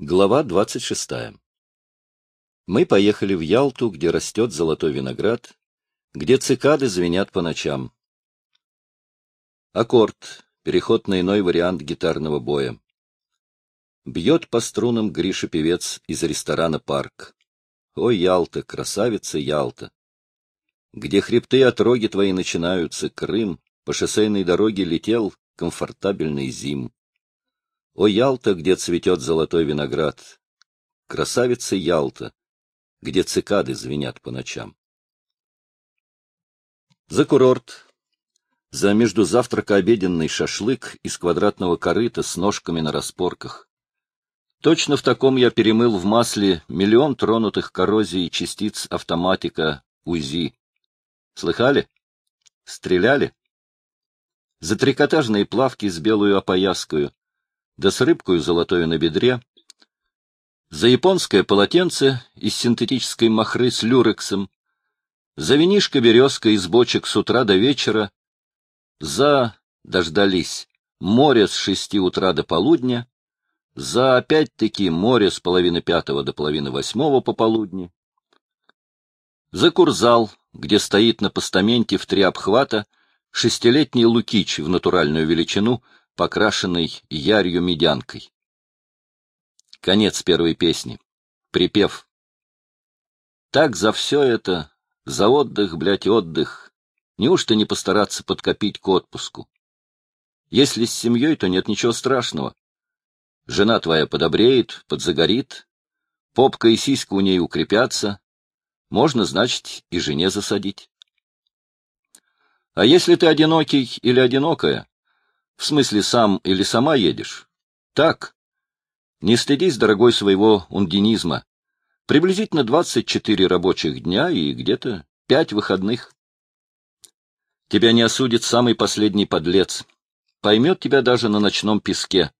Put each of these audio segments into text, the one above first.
Глава 26. Мы поехали в Ялту, где растет золотой виноград, где цикады звенят по ночам. Аккорд, переход на иной вариант гитарного боя. Бьет по струнам Гриша-певец из ресторана «Парк». О, Ялта, красавица Ялта! Где хребты отроги твои начинаются, Крым, по шоссейной дороге летел комфортабельный зим. О, Ялта, где цветет золотой виноград! Красавица Ялта, где цикады звенят по ночам. За курорт, за междузавтрако-обеденный шашлык из квадратного корыта с ножками на распорках. Точно в таком я перемыл в масле миллион тронутых коррозией частиц автоматика УЗИ. Слыхали? Стреляли? За трикотажные плавки с белую опояскою, да с рыбкою золотою на бедре, за японское полотенце из синтетической махры с люрексом, за винишко березка из бочек с утра до вечера, за, дождались, море с шести утра до полудня, за опять-таки море с половины пятого до половины восьмого пополудни, за курзал, где стоит на постаменте в три обхвата шестилетний лукич в натуральную величину покрашенный ярью медянкой. Конец первой песни. Припев. Так за все это, за отдых, блядь, отдых, неужто не постараться подкопить к отпуску? Если с семьей, то нет ничего страшного. Жена твоя подобреет, подзагорит, попка и сиська у ней укрепятся, можно, значит, и жене засадить. А если ты одинокий или одинокая, в смысле, сам или сама едешь? Так. Не стыдись, дорогой, своего ундинизма. Приблизительно 24 рабочих дня и где-то пять выходных. Тебя не осудит самый последний подлец. Поймет тебя даже на ночном песке.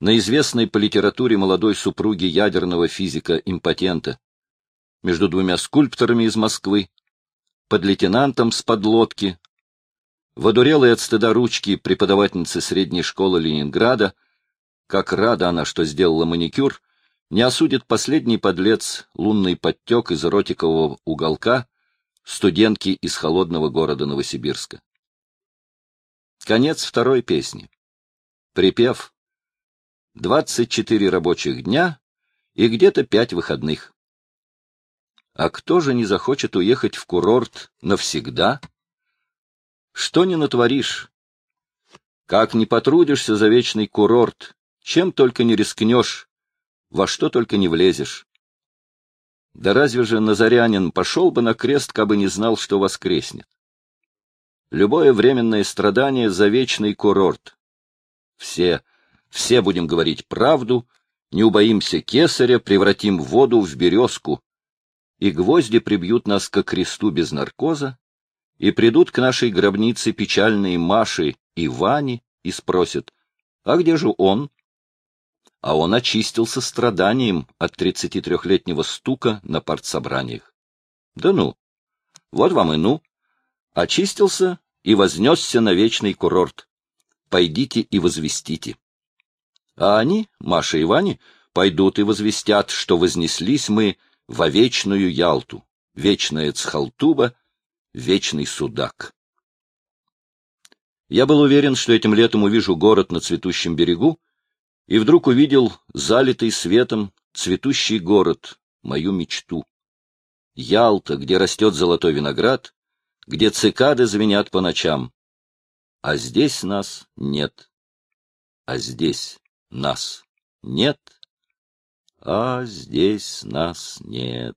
На известной по литературе молодой супруге ядерного физика-импотента. Между двумя скульпторами из Москвы. Под лейтенантом с подлодки, Водурелая от стыда ручки преподавательницы средней школы Ленинграда, как рада она, что сделала маникюр, не осудит последний подлец, лунный подтек из ротикового уголка, студентки из холодного города Новосибирска. Конец второй песни. Припев. Двадцать четыре рабочих дня и где-то пять выходных. А кто же не захочет уехать в курорт навсегда? Что не натворишь? Как не потрудишься за вечный курорт, чем только не рискнешь, во что только не влезешь. Да разве же Назарянин пошел бы на крест, кабы не знал, что воскреснет? Любое временное страдание за вечный курорт. Все, все будем говорить правду, не убоимся кесаря, превратим воду в березку, и гвозди прибьют нас ко кресту без наркоза, и придут к нашей гробнице печальные Маши и Вани и спросят, а где же он? А он очистился страданием от тридцати трехлетнего стука на партсобраниях. Да ну! Вот вам и ну! Очистился и вознесся на вечный курорт. Пойдите и возвестите. А они, Маша и Вани, пойдут и возвестят, что вознеслись мы во вечную Ялту, вечная Цхалтуба — вечный судак. Я был уверен, что этим летом увижу город на цветущем берегу, и вдруг увидел залитый светом цветущий город, мою мечту. Ялта, где растет золотой виноград, где цикады звенят по ночам. А здесь нас нет. А здесь нас нет. А здесь нас нет.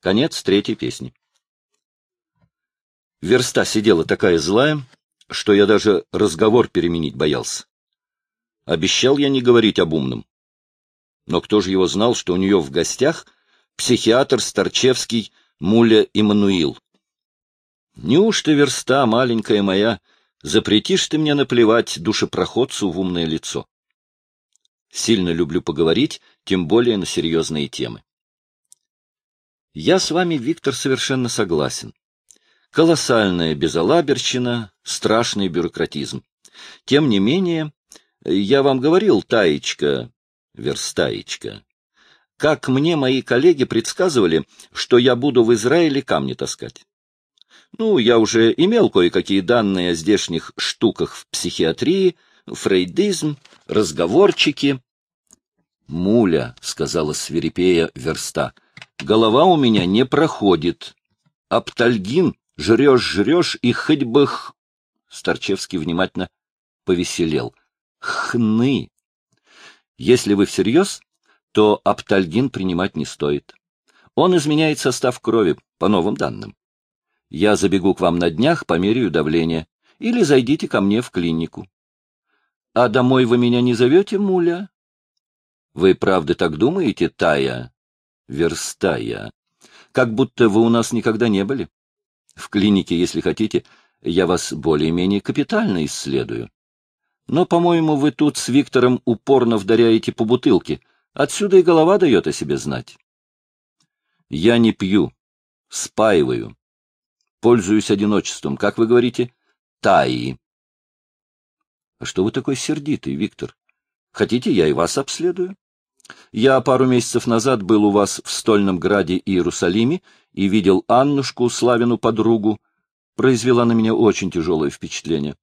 Конец третьей песни. Верста сидела такая злая, что я даже разговор переменить боялся. Обещал я не говорить об умном. Но кто же его знал, что у нее в гостях психиатр Старчевский Муля Иммануил? Неужто, верста, маленькая моя, запретишь ты мне наплевать душепроходцу в умное лицо? Сильно люблю поговорить, тем более на серьезные темы. Я с вами, Виктор, совершенно согласен. Колоссальная безалаберщина, страшный бюрократизм. Тем не менее, я вам говорил, Таечка, верстаечка. Как мне мои коллеги предсказывали, что я буду в Израиле камни таскать. Ну, я уже имел кое-какие данные о здешних штуках в психиатрии, фрейдизм, разговорчики. «Муля», — сказала свирепея верста, — «голова у меня не проходит. Аптальгин жрешь-жрешь и хоть бы х...» Старчевский внимательно повеселел. «Хны! Если вы всерьез, то аптальгин принимать не стоит. Он изменяет состав крови, по новым данным. Я забегу к вам на днях, померяю давление. Или зайдите ко мне в клинику. А домой вы меня не зовете, муля? Вы правда так думаете, Тая? Верстая. Как будто вы у нас никогда не были. В клинике, если хотите, я вас более-менее капитально исследую. Но, по-моему, вы тут с Виктором упорно вдаряете по бутылке. Отсюда и голова дает о себе знать. Я не пью, спаиваю. Пользуюсь одиночеством. Как вы говорите? Таи. А что вы такой сердитый, Виктор? Хотите, я и вас обследую? Я пару месяцев назад был у вас в Стольном Граде Иерусалиме и видел Аннушку, Славину подругу. Произвела на меня очень тяжелое впечатление.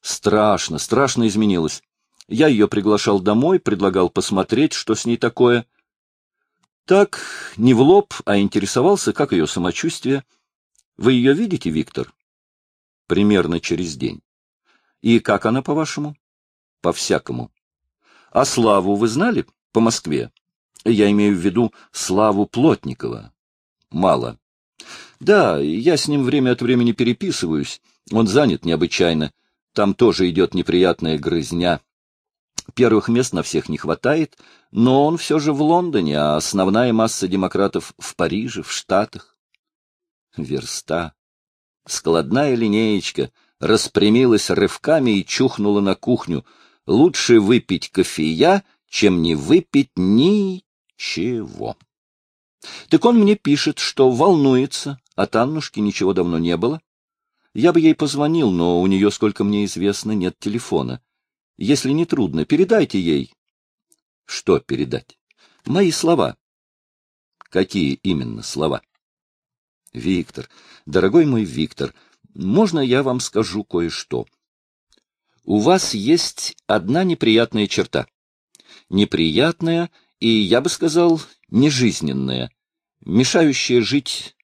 Страшно, страшно изменилась. Я ее приглашал домой, предлагал посмотреть, что с ней такое. Так, не в лоб, а интересовался, как ее самочувствие — вы ее видите, Виктор? Примерно через день. И как она, по-вашему? По-всякому. А Славу вы знали? По Москве. Я имею в виду Славу Плотникова. Мало. Да, я с ним время от времени переписываюсь. Он занят необычайно. Там тоже идет неприятная грызня. Первых мест на всех не хватает, но он все же в Лондоне, а основная масса демократов в Париже, в Штатах верста. Складная линеечка распрямилась рывками и чухнула на кухню. Лучше выпить кофея, чем не выпить ничего. Так он мне пишет, что волнуется, от Аннушки ничего давно не было. Я бы ей позвонил, но у нее, сколько мне известно, нет телефона. Если не трудно, передайте ей. Что передать? Мои слова. Какие именно слова? Виктор, дорогой мой Виктор, можно я вам скажу кое-что? У вас есть одна неприятная черта. Неприятная и, я бы сказал, нежизненная, мешающая жить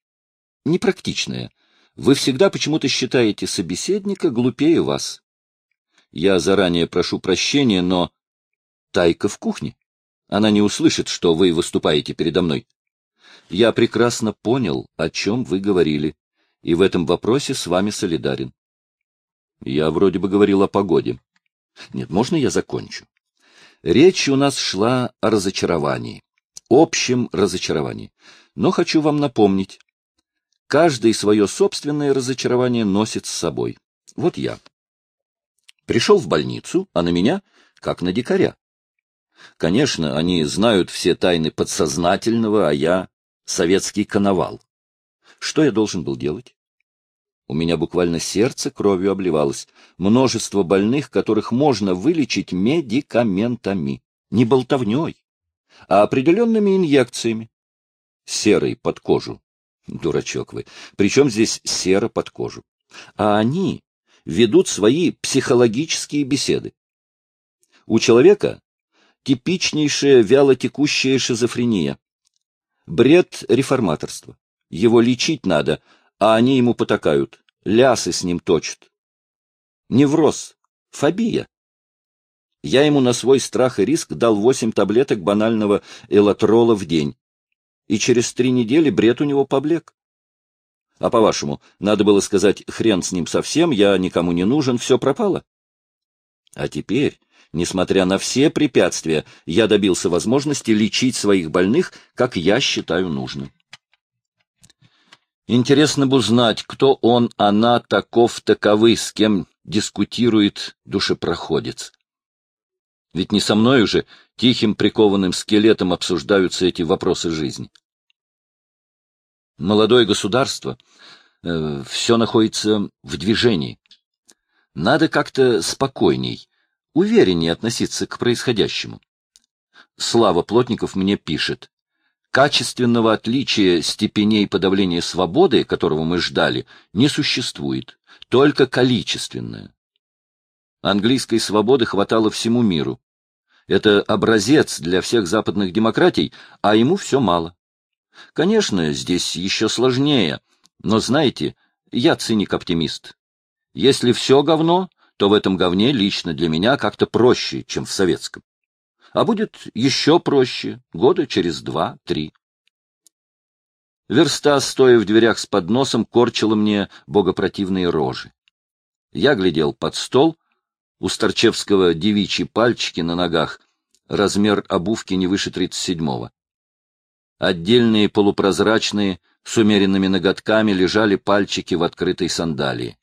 непрактичная. Вы всегда почему-то считаете собеседника глупее вас. Я заранее прошу прощения, но Тайка в кухне. Она не услышит, что вы выступаете передо мной. Я прекрасно понял, о чем вы говорили, и в этом вопросе с вами солидарен. Я вроде бы говорил о погоде. Нет, можно я закончу? Речь у нас шла о разочаровании, общем разочаровании. Но хочу вам напомнить, каждый свое собственное разочарование носит с собой. Вот я. Пришел в больницу, а на меня как на дикаря. Конечно, они знают все тайны подсознательного, а я советский коновал. Что я должен был делать? У меня буквально сердце кровью обливалось. Множество больных, которых можно вылечить медикаментами. Не болтовней, а определенными инъекциями. Серой под кожу. Дурачок вы. Причем здесь сера под кожу? А они ведут свои психологические беседы. У человека типичнейшая вялотекущая шизофрения. Бред реформаторства. Его лечить надо, а они ему потакают, лясы с ним точат. Невроз, фобия. Я ему на свой страх и риск дал восемь таблеток банального элатрола в день. И через три недели бред у него поблек. А по-вашему, надо было сказать, хрен с ним совсем, я никому не нужен, все пропало? А теперь Несмотря на все препятствия, я добился возможности лечить своих больных, как я считаю нужным. Интересно бы узнать, кто он, она, таков, таковы, с кем дискутирует душепроходец. Ведь не со мной уже тихим прикованным скелетом обсуждаются эти вопросы жизни. Молодое государство, э, все находится в движении. Надо как-то спокойней, увереннее относиться к происходящему. Слава Плотников мне пишет. Качественного отличия степеней подавления свободы, которого мы ждали, не существует, только количественное. Английской свободы хватало всему миру. Это образец для всех западных демократий, а ему все мало. Конечно, здесь еще сложнее, но, знаете, я циник-оптимист. Если все говно, то в этом говне лично для меня как-то проще, чем в советском. А будет еще проще, года через два-три. Верста, стоя в дверях с подносом, корчила мне богопротивные рожи. Я глядел под стол, у Старчевского девичьи пальчики на ногах, размер обувки не выше тридцать седьмого. Отдельные полупрозрачные, с умеренными ноготками, лежали пальчики в открытой сандалии.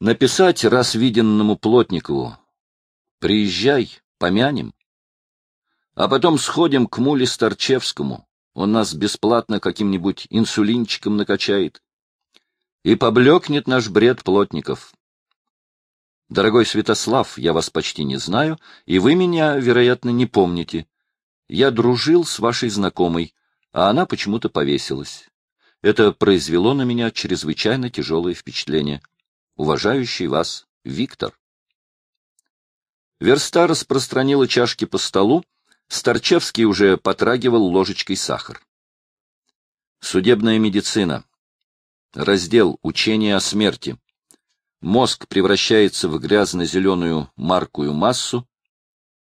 Написать раз виденному Плотникову «Приезжай, помянем». А потом сходим к Муле Старчевскому, он нас бесплатно каким-нибудь инсулинчиком накачает. И поблекнет наш бред Плотников. Дорогой Святослав, я вас почти не знаю, и вы меня, вероятно, не помните. Я дружил с вашей знакомой, а она почему-то повесилась. Это произвело на меня чрезвычайно тяжелое впечатление. Уважающий вас Виктор. Верста распространила чашки по столу, Старчевский уже потрагивал ложечкой сахар. Судебная медицина. Раздел «Учение о смерти». Мозг превращается в грязно-зеленую маркую массу.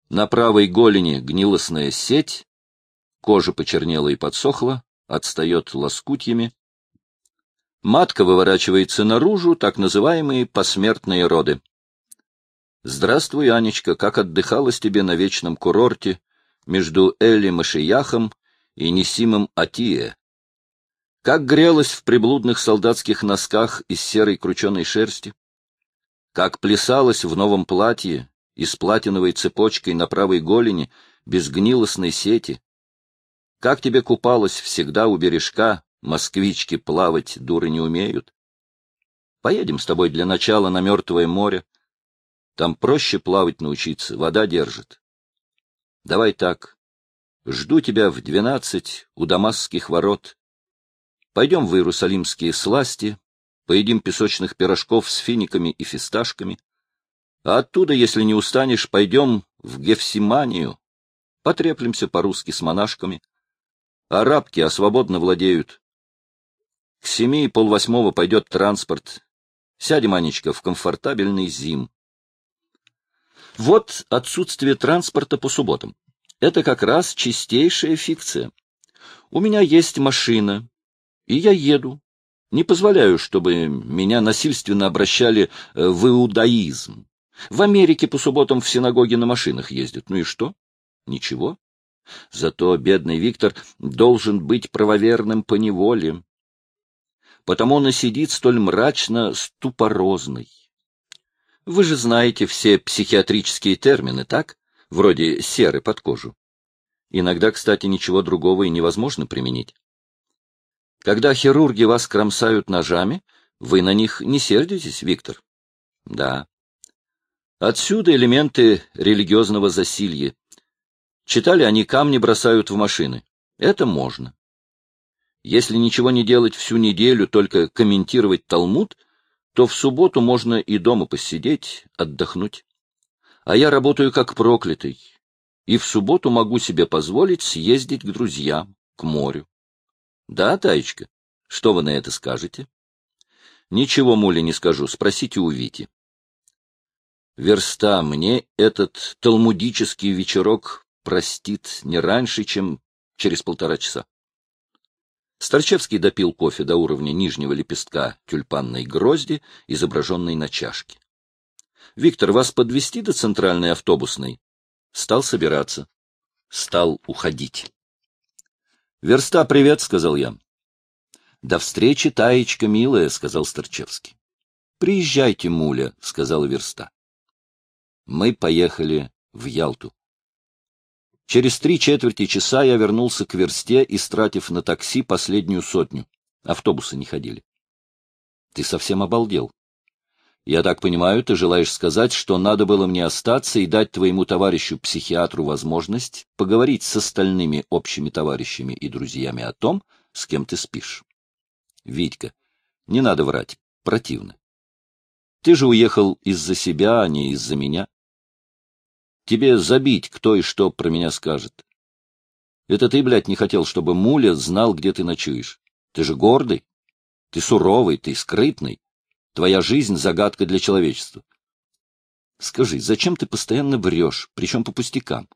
На правой голени гнилостная сеть. Кожа почернела и подсохла, отстает лоскутьями. Матка выворачивается наружу, так называемые посмертные роды. Здравствуй, Анечка, как отдыхалась тебе на вечном курорте между Эли Машияхом и Несимом Атие? Как грелась в приблудных солдатских носках из серой крученой шерсти? как плясалась в новом платье и с платиновой цепочкой на правой голени, без гнилостной сети. Как тебе купалась всегда у бережка, москвички плавать дуры не умеют. Поедем с тобой для начала на Мертвое море. Там проще плавать научиться, вода держит. Давай так. Жду тебя в двенадцать у Дамасских ворот. Пойдем в Иерусалимские сласти, поедим песочных пирожков с финиками и фисташками. А оттуда, если не устанешь, пойдем в Гефсиманию, потреплемся по-русски с монашками. Арабки, а свободно владеют. К семи и полвосьмого пойдет транспорт. Сядем, Анечка, в комфортабельный зим. Вот отсутствие транспорта по субботам. Это как раз чистейшая фикция. У меня есть машина, и я еду, не позволяю, чтобы меня насильственно обращали э, в иудаизм. В Америке по субботам в синагоге на машинах ездят. Ну и что? Ничего. Зато бедный Виктор должен быть правоверным по неволе. Потому он и сидит столь мрачно ступорозный. Вы же знаете все психиатрические термины, так? Вроде серы под кожу. Иногда, кстати, ничего другого и невозможно применить. Когда хирурги вас кромсают ножами, вы на них не сердитесь, Виктор? Да. Отсюда элементы религиозного засилья. Читали, они камни бросают в машины. Это можно. Если ничего не делать всю неделю, только комментировать Талмуд, то в субботу можно и дома посидеть, отдохнуть. А я работаю как проклятый, и в субботу могу себе позволить съездить к друзьям, к морю. Да, Таечка? Что вы на это скажете? Ничего, Муля, не скажу. Спросите у Вити. Верста, мне этот талмудический вечерок простит не раньше, чем через полтора часа. Старчевский допил кофе до уровня нижнего лепестка тюльпанной грозди, изображенной на чашке. — Виктор, вас подвести до центральной автобусной? Стал собираться. Стал уходить. — Верста, привет, — сказал я. — До встречи, Таечка, милая, — сказал Старчевский. — Приезжайте, Муля, — сказала Верста. Мы поехали в Ялту. Через три четверти часа я вернулся к Версте, истратив на такси последнюю сотню. Автобусы не ходили. — Ты совсем обалдел. Я так понимаю, ты желаешь сказать, что надо было мне остаться и дать твоему товарищу-психиатру возможность поговорить с остальными общими товарищами и друзьями о том, с кем ты спишь. Витька, не надо врать, противно. Ты же уехал из-за себя, а не из-за меня. Тебе забить, кто и что про меня скажет. Это ты, блядь, не хотел, чтобы Муля знал, где ты ночуешь. Ты же гордый, ты суровый, ты скрытный. Твоя жизнь — загадка для человечества. Скажи, зачем ты постоянно врешь, причем по пустякам?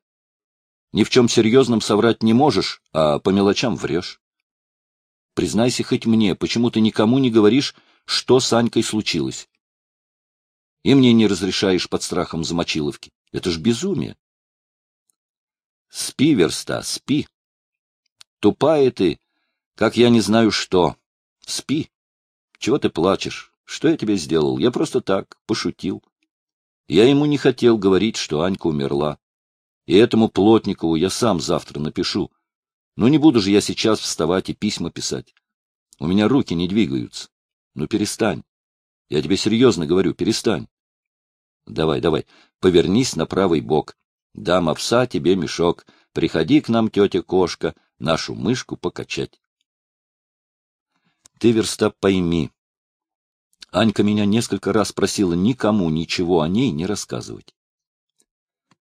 Ни в чем серьезном соврать не можешь, а по мелочам врешь. Признайся хоть мне, почему ты никому не говоришь, что с Анькой случилось? И мне не разрешаешь под страхом замочиловки. Это ж безумие. Спи, верста, спи. Тупая ты, как я не знаю что. Спи. Чего ты плачешь? Что я тебе сделал? Я просто так, пошутил. Я ему не хотел говорить, что Анька умерла. И этому Плотникову я сам завтра напишу. Но не буду же я сейчас вставать и письма писать. У меня руки не двигаются. Ну, перестань. Я тебе серьезно говорю, перестань. Давай, давай, повернись на правый бок. Дам овса тебе мешок. Приходи к нам, тетя-кошка, нашу мышку покачать. Ты, верста, пойми. Анька меня несколько раз просила никому ничего о ней не рассказывать.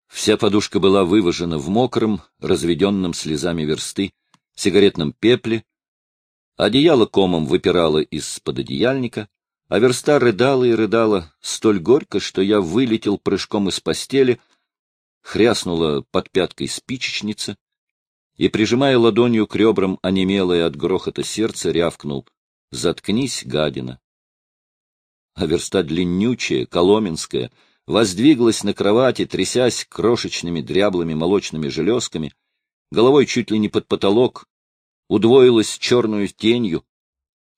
Вся подушка была выважена в мокром, разведенном слезами версты, сигаретном пепле, одеяло комом выпирало из-под одеяльника, а верста рыдала и рыдала столь горько, что я вылетел прыжком из постели, хряснула под пяткой спичечница и, прижимая ладонью к ребрам онемелое от грохота сердце, рявкнул «Заткнись, гадина!» А верста длиннючая, коломенская, воздвиглась на кровати, трясясь крошечными дряблыми молочными железками, головой чуть ли не под потолок, удвоилась черную тенью.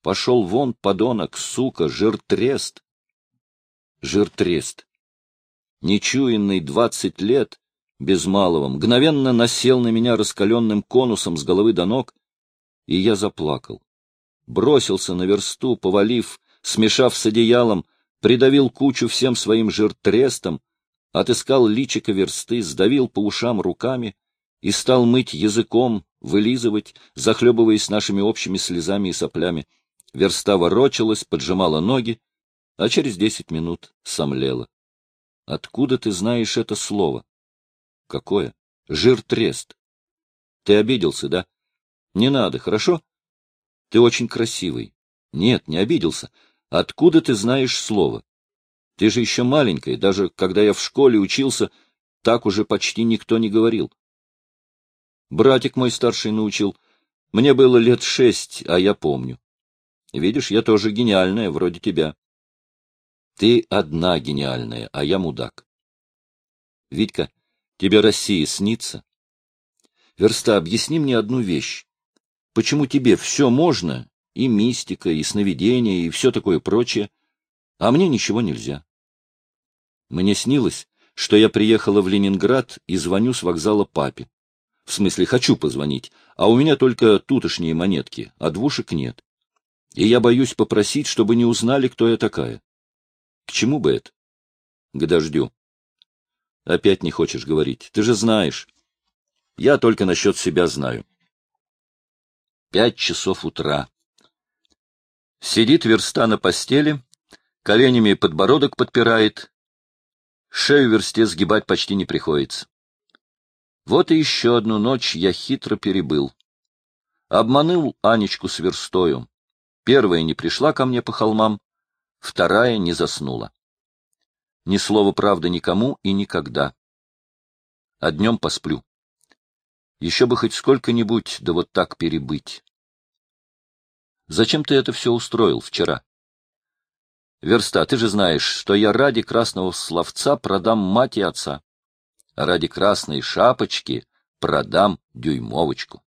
Пошел вон, подонок, сука, жиртрест. Жиртрест. Нечуянный двадцать лет, без малого, мгновенно насел на меня раскаленным конусом с головы до ног, и я заплакал. Бросился на версту, повалив, смешав с одеялом, придавил кучу всем своим жиртрестом, отыскал личико версты, сдавил по ушам руками и стал мыть языком, вылизывать, захлебываясь нашими общими слезами и соплями. Верста ворочалась, поджимала ноги, а через десять минут сомлела. — Откуда ты знаешь это слово? — Какое? — Жиртрест. — Ты обиделся, да? — Не надо, хорошо? — Ты очень красивый. — Нет, не обиделся. Откуда ты знаешь слово? Ты же еще маленькая, даже когда я в школе учился, так уже почти никто не говорил. Братик мой старший научил. Мне было лет шесть, а я помню. Видишь, я тоже гениальная, вроде тебя. Ты одна гениальная, а я мудак. Витька, тебе Россия снится? Верста, объясни мне одну вещь. Почему тебе все можно, и мистика, и сновидения, и все такое прочее, а мне ничего нельзя. Мне снилось, что я приехала в Ленинград и звоню с вокзала папе. В смысле, хочу позвонить, а у меня только тутошние монетки, а двушек нет. И я боюсь попросить, чтобы не узнали, кто я такая. К чему бы это? К дождю. Опять не хочешь говорить. Ты же знаешь. Я только насчет себя знаю. Пять часов утра. Сидит верста на постели, коленями подбородок подпирает, шею версте сгибать почти не приходится. Вот и еще одну ночь я хитро перебыл. Обманул Анечку с верстою. Первая не пришла ко мне по холмам, вторая не заснула. Ни слова правды никому и никогда. А днем посплю. Еще бы хоть сколько-нибудь, да вот так перебыть. Зачем ты это все устроил вчера? Верста, ты же знаешь, что я ради красного словца продам мать и отца. Ради красной шапочки продам дюймовочку.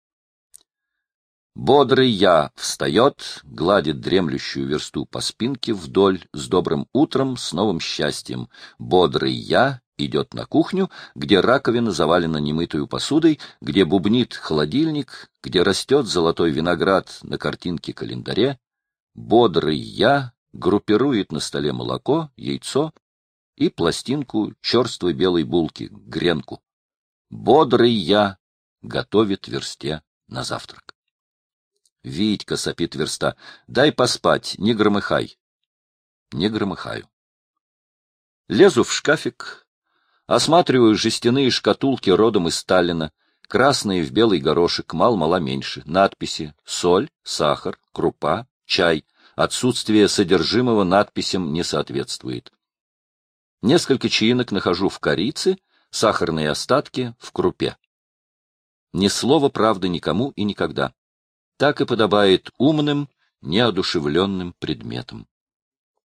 Бодрый я встает, гладит дремлющую версту по спинке вдоль, с добрым утром, с новым счастьем. Бодрый я идет на кухню, где раковина завалена немытую посудой, где бубнит холодильник, где растет золотой виноград на картинке-календаре. Бодрый я группирует на столе молоко, яйцо и пластинку черствой белой булки, гренку. Бодрый я готовит версте на завтрак. Витька сопит верста. Дай поспать, не громыхай. Не громыхаю. Лезу в шкафик, осматриваю жестяные шкатулки родом из Сталина, красные в белый горошек, мал-мала меньше, надписи «соль», «сахар», «крупа», «чай». Отсутствие содержимого надписям не соответствует. Несколько чаинок нахожу в корице, сахарные остатки в крупе. Ни слова правды никому и никогда. Так и подобает умным, неодушевленным предметам.